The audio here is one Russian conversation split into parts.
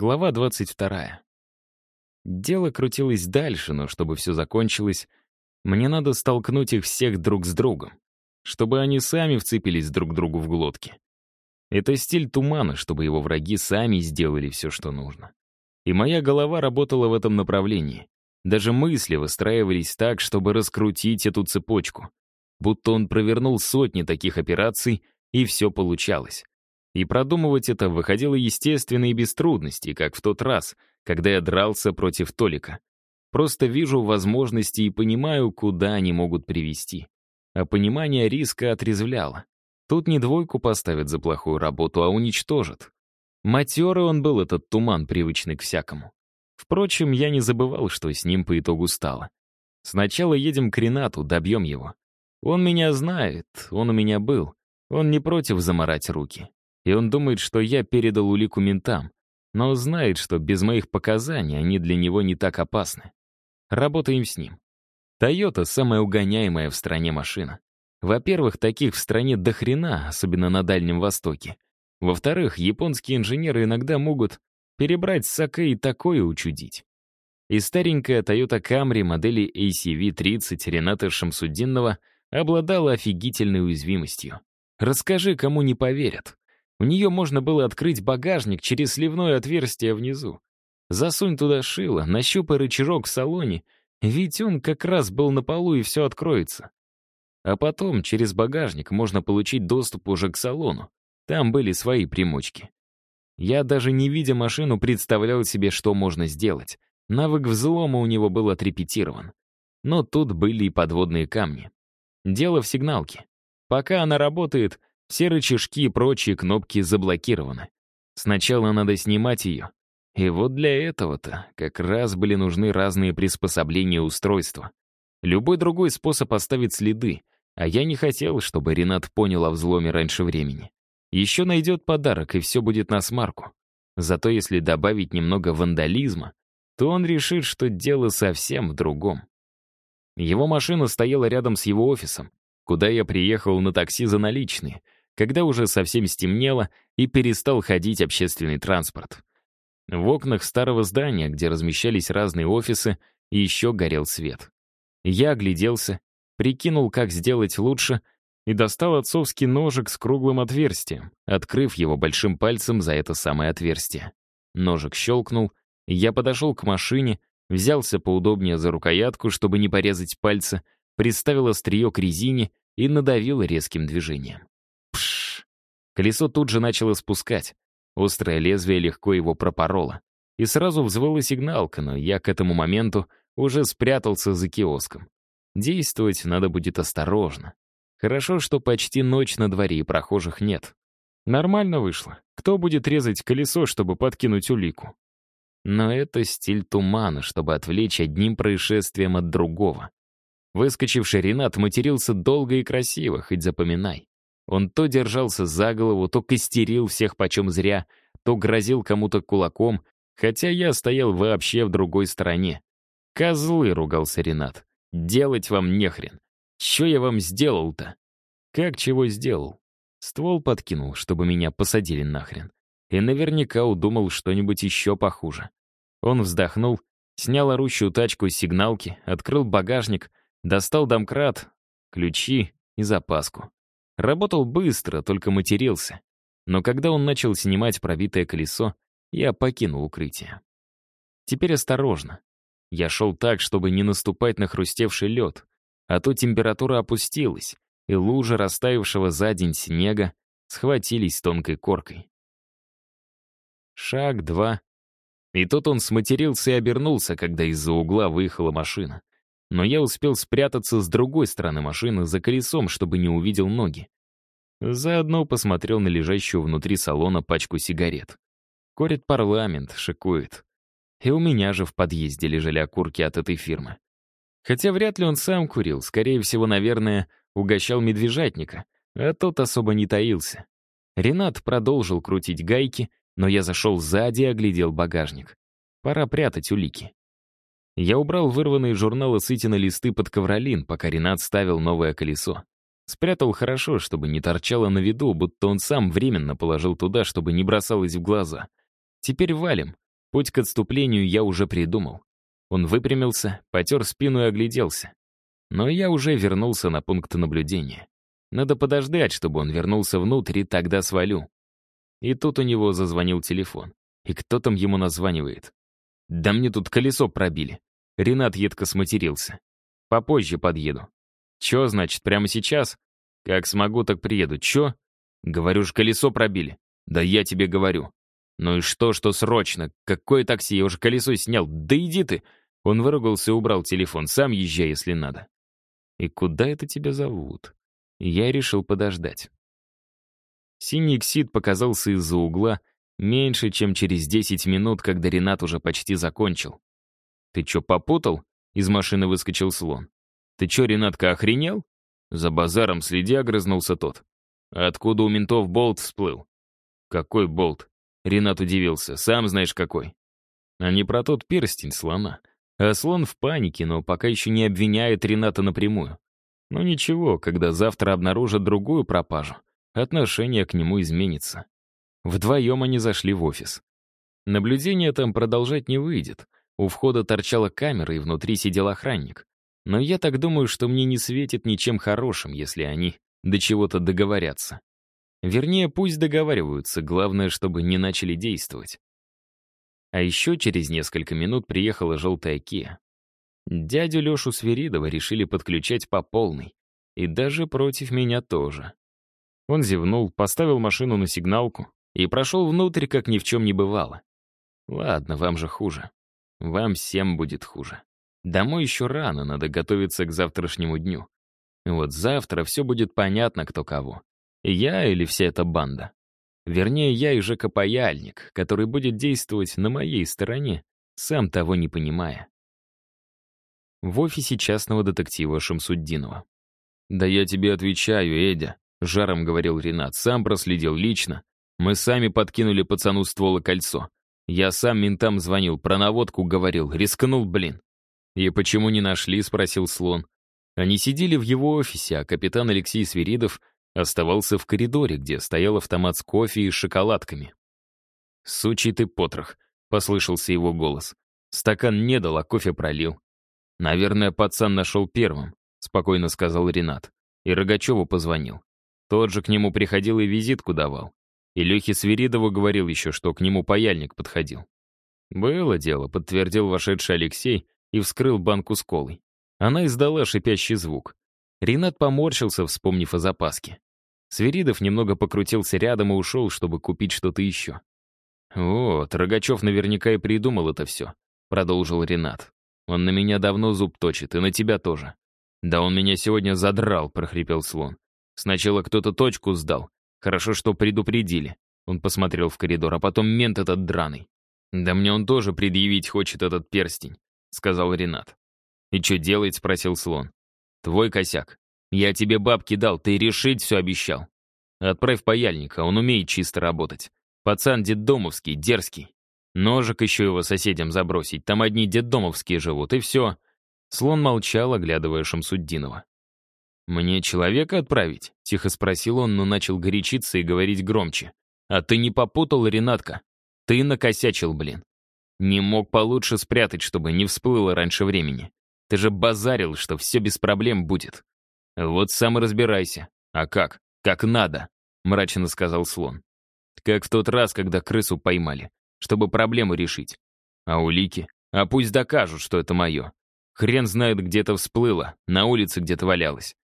Глава 22. Дело крутилось дальше, но чтобы все закончилось, мне надо столкнуть их всех друг с другом, чтобы они сами вцепились друг другу в глотки. Это стиль тумана, чтобы его враги сами сделали все, что нужно. И моя голова работала в этом направлении. Даже мысли выстраивались так, чтобы раскрутить эту цепочку. Будто он провернул сотни таких операций, и все получалось. И продумывать это выходило естественно и без трудностей, как в тот раз, когда я дрался против Толика. Просто вижу возможности и понимаю, куда они могут привести. А понимание риска отрезвляло. Тут не двойку поставят за плохую работу, а уничтожат. Матерый он был, этот туман, привычный к всякому. Впрочем, я не забывал, что с ним по итогу стало. Сначала едем к Ренату, добьем его. Он меня знает, он у меня был. Он не против заморать руки и он думает, что я передал улику ментам, но знает, что без моих показаний они для него не так опасны. Работаем с ним. Тойота — самая угоняемая в стране машина. Во-первых, таких в стране до хрена, особенно на Дальнем Востоке. Во-вторых, японские инженеры иногда могут перебрать саке и такое учудить. И старенькая Toyota Camry модели ACV-30 Рената Шамсудинова обладала офигительной уязвимостью. Расскажи, кому не поверят. У нее можно было открыть багажник через сливное отверстие внизу. Засунь туда шило, нащупай рычажок в салоне, ведь он как раз был на полу и все откроется. А потом через багажник можно получить доступ уже к салону. Там были свои примочки. Я даже не видя машину представлял себе, что можно сделать. Навык взлома у него был отрепетирован. Но тут были и подводные камни. Дело в сигналке. Пока она работает, все рычажки и прочие кнопки заблокированы. Сначала надо снимать ее. И вот для этого-то как раз были нужны разные приспособления устройства. Любой другой способ оставить следы, а я не хотел, чтобы Ренат понял о взломе раньше времени. Еще найдет подарок, и все будет на смарку. Зато если добавить немного вандализма, то он решит, что дело совсем в другом. Его машина стояла рядом с его офисом, куда я приехал на такси за наличные — когда уже совсем стемнело и перестал ходить общественный транспорт. В окнах старого здания, где размещались разные офисы, еще горел свет. Я огляделся, прикинул, как сделать лучше, и достал отцовский ножик с круглым отверстием, открыв его большим пальцем за это самое отверстие. Ножик щелкнул, я подошел к машине, взялся поудобнее за рукоятку, чтобы не порезать пальцы, приставил острие к резине и надавил резким движением. Колесо тут же начало спускать. Острое лезвие легко его пропороло. И сразу взвыла сигналка, но я к этому моменту уже спрятался за киоском. Действовать надо будет осторожно. Хорошо, что почти ночь на дворе и прохожих нет. Нормально вышло. Кто будет резать колесо, чтобы подкинуть улику? Но это стиль тумана, чтобы отвлечь одним происшествием от другого. Выскочивший Ренат матерился долго и красиво, хоть запоминай. Он то держался за голову, то костерил всех почем зря, то грозил кому-то кулаком, хотя я стоял вообще в другой стороне. «Козлы!» — ругался Ренат. «Делать вам нехрен! Че я вам сделал-то?» «Как чего сделал?» Ствол подкинул, чтобы меня посадили нахрен. И наверняка удумал что-нибудь еще похуже. Он вздохнул, снял орущую тачку с сигналки, открыл багажник, достал домкрат, ключи и запаску. Работал быстро, только матерился. Но когда он начал снимать пробитое колесо, я покинул укрытие. Теперь осторожно. Я шел так, чтобы не наступать на хрустевший лед, а то температура опустилась, и лужи растаявшего за день снега схватились тонкой коркой. Шаг, два. И тут он сматерился и обернулся, когда из-за угла выехала машина но я успел спрятаться с другой стороны машины за колесом, чтобы не увидел ноги. Заодно посмотрел на лежащую внутри салона пачку сигарет. Корит парламент, шикует. И у меня же в подъезде лежали окурки от этой фирмы. Хотя вряд ли он сам курил, скорее всего, наверное, угощал медвежатника, а тот особо не таился. Ренат продолжил крутить гайки, но я зашел сзади и оглядел багажник. Пора прятать улики. Я убрал вырванные из журнала Сытина листы под ковролин, пока Ренат ставил новое колесо. Спрятал хорошо, чтобы не торчало на виду, будто он сам временно положил туда, чтобы не бросалось в глаза. Теперь валим. Путь к отступлению я уже придумал. Он выпрямился, потер спину и огляделся. Но я уже вернулся на пункт наблюдения. Надо подождать, чтобы он вернулся внутрь, и тогда свалю. И тут у него зазвонил телефон. И кто там ему названивает? Да мне тут колесо пробили. Ренат едко сматерился. Попозже подъеду. Чё, значит, прямо сейчас? Как смогу, так приеду. Чё? Говорю ж, колесо пробили. Да я тебе говорю. Ну и что, что срочно? Какое такси? Я уже колесо снял. Да иди ты! Он выругался и убрал телефон. Сам езжай, если надо. И куда это тебя зовут? Я решил подождать. Синий эксид показался из-за угла меньше, чем через 10 минут, когда Ренат уже почти закончил. «Ты чё, попутал?» — из машины выскочил слон. «Ты чё, Ренатка, охренел?» За базаром следи, огрызнулся тот. «Откуда у ментов болт всплыл?» «Какой болт?» Ренат удивился. «Сам знаешь, какой». А не про тот перстень слона. А слон в панике, но пока еще не обвиняет Рената напрямую. Но ничего, когда завтра обнаружат другую пропажу, отношение к нему изменится. Вдвоем они зашли в офис. Наблюдение там продолжать не выйдет. У входа торчала камера, и внутри сидел охранник. Но я так думаю, что мне не светит ничем хорошим, если они до чего-то договорятся. Вернее, пусть договариваются, главное, чтобы не начали действовать. А еще через несколько минут приехала желтая Кия. Дядю Лешу Сверидова решили подключать по полной. И даже против меня тоже. Он зевнул, поставил машину на сигналку и прошел внутрь, как ни в чем не бывало. Ладно, вам же хуже. Вам всем будет хуже. Домой еще рано, надо готовиться к завтрашнему дню. Вот завтра все будет понятно, кто кого. Я или вся эта банда. Вернее, я и Жека Паяльник, который будет действовать на моей стороне, сам того не понимая. В офисе частного детектива Шамсуддинова. «Да я тебе отвечаю, Эдя», — жаром говорил Ренат. «Сам проследил лично. Мы сами подкинули пацану ствол и кольцо. Я сам ментам звонил, про наводку говорил, рискнул, блин». «И почему не нашли?» — спросил Слон. Они сидели в его офисе, а капитан Алексей Свиридов оставался в коридоре, где стоял автомат с кофе и шоколадками. «Сучий ты потрох», — послышался его голос. «Стакан не дал, а кофе пролил». «Наверное, пацан нашел первым», — спокойно сказал Ренат. И Рогачеву позвонил. Тот же к нему приходил и визитку давал. И Лехе Свиридову говорил еще, что к нему паяльник подходил. «Было дело», — подтвердил вошедший Алексей и вскрыл банку с колой. Она издала шипящий звук. Ренат поморщился, вспомнив о запаске. Свиридов немного покрутился рядом и ушел, чтобы купить что-то еще. «Вот, Рогачев наверняка и придумал это все», — продолжил Ренат. «Он на меня давно зуб точит, и на тебя тоже». «Да он меня сегодня задрал», — прохрипел слон. «Сначала кто-то точку сдал. Хорошо, что предупредили». Он посмотрел в коридор, а потом мент этот драный. «Да мне он тоже предъявить хочет этот перстень», — сказал Ренат. «И что делать?» — спросил слон. Твой косяк. Я тебе бабки дал, ты решить все обещал. Отправь паяльника, он умеет чисто работать. Пацан детдомовский, дерзкий. Ножик еще его соседям забросить, там одни детдомовские живут, и все. Слон молчал, оглядывая Шамсуддинова. «Мне человека отправить?» — тихо спросил он, но начал горячиться и говорить громче. «А ты не попутал, Ренатка? Ты накосячил, блин. Не мог получше спрятать, чтобы не всплыло раньше времени. Ты же базарил, что все без проблем будет. Вот сам и разбирайся. А как? Как надо, мрачно сказал слон. Как в тот раз, когда крысу поймали, чтобы проблему решить. А улики? А пусть докажут, что это мое. Хрен знает, где-то всплыло, на улице где-то валялось.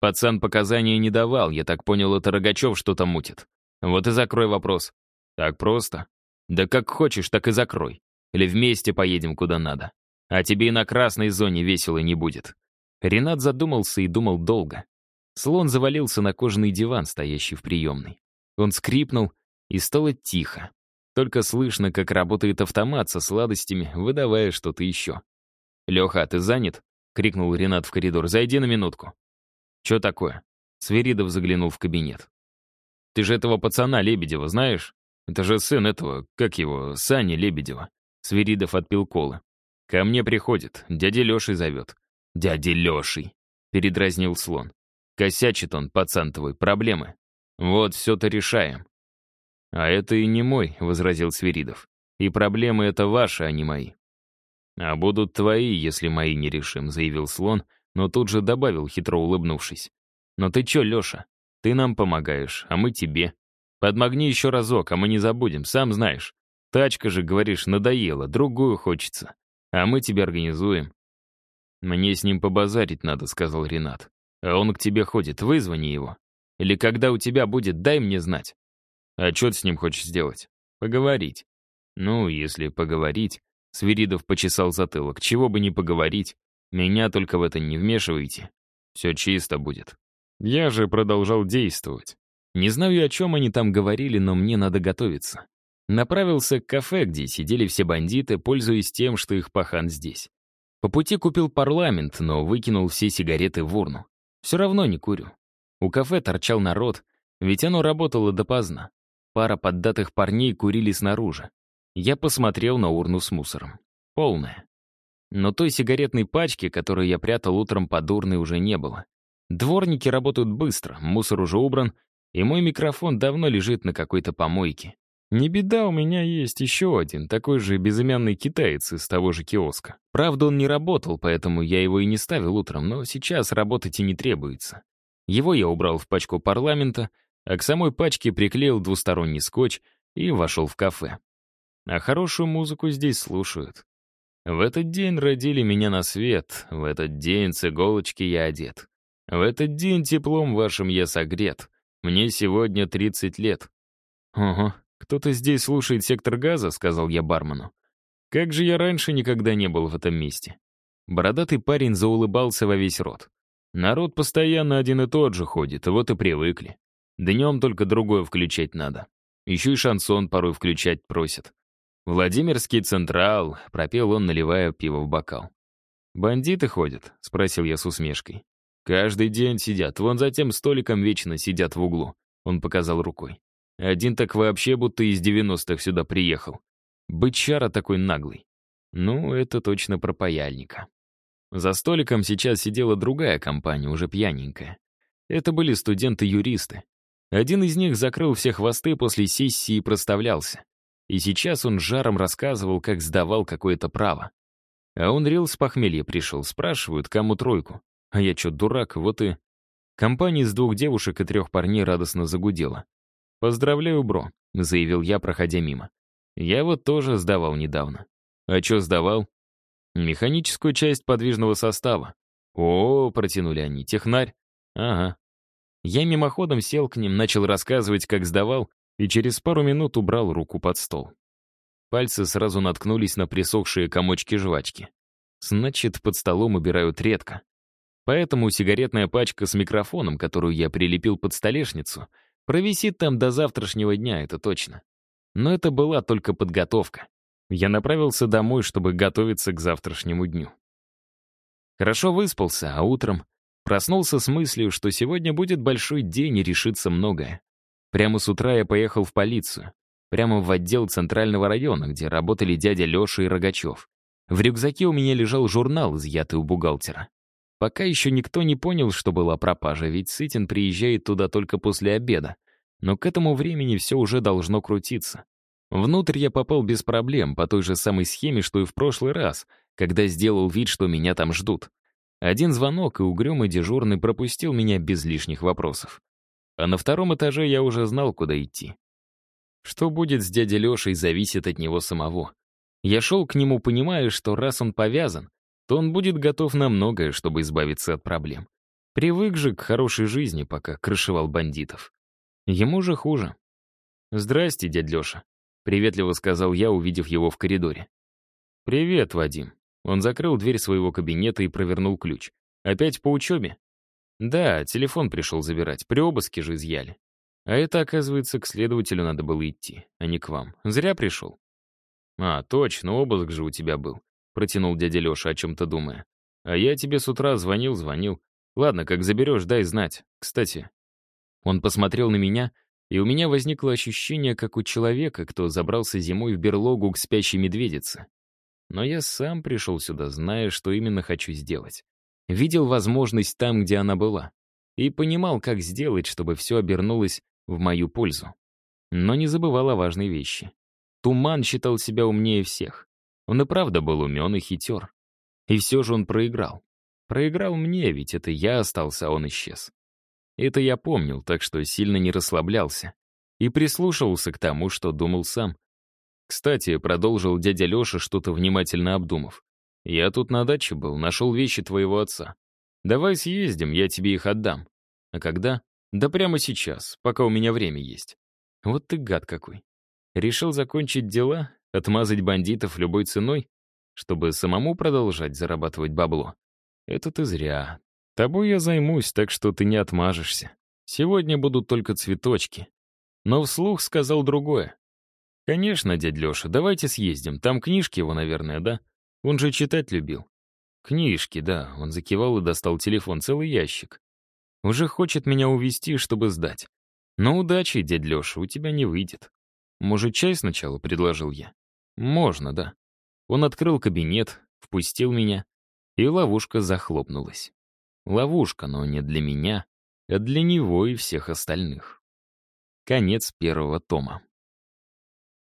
Пацан показания не давал, я так понял, это Рогачев что-то мутит. Вот и закрой вопрос. Так просто? Да как хочешь, так и закрой. Или вместе поедем куда надо. А тебе и на красной зоне весело не будет». Ренат задумался и думал долго. Слон завалился на кожаный диван, стоящий в приемной. Он скрипнул, и стало тихо. Только слышно, как работает автомат со сладостями, выдавая что-то еще. «Леха, ты занят?» — крикнул Ренат в коридор. «Зайди на минутку». «Че такое?» Сверидов заглянул в кабинет. «Ты же этого пацана Лебедева знаешь? Это же сын этого, как его, Сани Лебедева». Сверидов отпил колы. «Ко мне приходит, дядя Леший зовет». «Дядя Леший», — передразнил слон. «Косячит он, пацан твой, проблемы. Вот все-то решаем». «А это и не мой», — возразил Свиридов. И проблемы это ваши, а не мои. А будут твои, если мои не решим, заявил слон, но тут же добавил, хитро улыбнувшись. Но ты чё, Лёша, ты нам помогаешь, а мы тебе. Подмогни еще разок, а мы не забудем, сам знаешь. Тачка же, говоришь, надоела, другую хочется. А мы тебе организуем. Мне с ним побазарить надо, сказал Ренат. А он к тебе ходит, вызвони его. Или когда у тебя будет, дай мне знать. А что ты с ним хочешь сделать? Поговорить. Ну, если поговорить... Свиридов почесал затылок. Чего бы не поговорить. Меня только в это не вмешивайте. Все чисто будет. Я же продолжал действовать. Не знаю, о чем они там говорили, но мне надо готовиться. Направился к кафе, где сидели все бандиты, пользуясь тем, что их пахан здесь. По пути купил парламент, но выкинул все сигареты в урну. Все равно не курю. У кафе торчал народ, ведь оно работало допоздна. Пара поддатых парней курили снаружи. Я посмотрел на урну с мусором. Полная. Но той сигаретной пачки, которую я прятал утром под урной, уже не было. Дворники работают быстро, мусор уже убран, и мой микрофон давно лежит на какой-то помойке. Не беда, у меня есть еще один, такой же безымянный китаец из того же киоска. Правда, он не работал, поэтому я его и не ставил утром, но сейчас работать и не требуется. Его я убрал в пачку парламента, а к самой пачке приклеил двусторонний скотч и вошел в кафе. А хорошую музыку здесь слушают. В этот день родили меня на свет, в этот день с иголочки я одет. В этот день теплом вашим я согрет. Мне сегодня 30 лет. Ого, кто-то здесь слушает сектор газа, сказал я бармену. Как же я раньше никогда не был в этом месте. Бородатый парень заулыбался во весь рот. Народ постоянно один и тот же ходит, вот и привыкли. Днем только другое включать надо. Еще и шансон порой включать просят. «Владимирский Централ», — пропел он, наливая пиво в бокал. «Бандиты ходят?» — спросил я с усмешкой. Каждый день сидят. Вон за тем столиком вечно сидят в углу. Он показал рукой. Один так вообще будто из девяностых сюда приехал. Бычара такой наглый. Ну, это точно про паяльника. За столиком сейчас сидела другая компания, уже пьяненькая. Это были студенты-юристы. Один из них закрыл все хвосты после сессии и проставлялся. И сейчас он жаром рассказывал, как сдавал какое-то право. А он рил с похмелья пришел, спрашивают, кому тройку. А я чё, дурак, вот и... Компания из двух девушек и трех парней радостно загудела. «Поздравляю, бро», — заявил я, проходя мимо. «Я вот тоже сдавал недавно». «А чё сдавал?» «Механическую часть подвижного состава». «О, — протянули они, — технарь?» «Ага». Я мимоходом сел к ним, начал рассказывать, как сдавал, и через пару минут убрал руку под стол. Пальцы сразу наткнулись на присохшие комочки жвачки. Значит, под столом убирают редко. Поэтому сигаретная пачка с микрофоном, которую я прилепил под столешницу, провисит там до завтрашнего дня, это точно. Но это была только подготовка. Я направился домой, чтобы готовиться к завтрашнему дню. Хорошо выспался, а утром проснулся с мыслью, что сегодня будет большой день и решится многое. Прямо с утра я поехал в полицию, прямо в отдел Центрального района, где работали дядя Леша и Рогачев. В рюкзаке у меня лежал журнал, изъятый у бухгалтера. Пока еще никто не понял, что была пропажа, ведь Сытин приезжает туда только после обеда. Но к этому времени все уже должно крутиться. Внутрь я попал без проблем, по той же самой схеме, что и в прошлый раз, когда сделал вид, что меня там ждут. Один звонок, и угрюмый дежурный пропустил меня без лишних вопросов. А на втором этаже я уже знал, куда идти. Что будет с дядей Лешей, зависит от него самого. Я шел к нему, понимая, что раз он повязан, то он будет готов на многое, чтобы избавиться от проблем. Привык же к хорошей жизни, пока крышевал бандитов. Ему же хуже. «Здрасте, дядь Леша», — приветливо сказал я, увидев его в коридоре. «Привет, Вадим». Он закрыл дверь своего кабинета и провернул ключ. «Опять по учебе?» «Да, телефон пришел забирать, при обыске же изъяли. А это, оказывается, к следователю надо было идти, а не к вам. Зря пришел». «А, точно, обыск же у тебя был. — протянул дядя Леша, о чем-то думая. «А я тебе с утра звонил, звонил. Ладно, как заберешь, дай знать. Кстати». Он посмотрел на меня, и у меня возникло ощущение, как у человека, кто забрался зимой в берлогу к спящей медведице. Но я сам пришел сюда, зная, что именно хочу сделать. Видел возможность там, где она была. И понимал, как сделать, чтобы все обернулось в мою пользу. Но не забывал о важной вещи. Туман считал себя умнее всех. Он и правда был умен и хитер. И все же он проиграл. Проиграл мне, ведь это я остался, а он исчез. Это я помнил, так что сильно не расслаблялся. И прислушивался к тому, что думал сам. Кстати, продолжил дядя Леша, что-то внимательно обдумав. «Я тут на даче был, нашел вещи твоего отца. Давай съездим, я тебе их отдам. А когда? Да прямо сейчас, пока у меня время есть. Вот ты гад какой. Решил закончить дела, отмазать бандитов любой ценой, чтобы самому продолжать зарабатывать бабло. Это ты зря. Тобой я займусь, так что ты не отмажешься. Сегодня будут только цветочки. Но вслух сказал другое. «Конечно, дядь Леша, давайте съездим. Там книжки его, наверное, да? Он же читать любил». «Книжки, да». Он закивал и достал телефон, целый ящик. «Уже хочет меня увезти, чтобы сдать. Но удачи, дядь Леша, у тебя не выйдет. Может, чай сначала?» — предложил я. «Можно, да». Он открыл кабинет, впустил меня, и ловушка захлопнулась. Ловушка, но не для меня, а для него и всех остальных. Конец первого тома.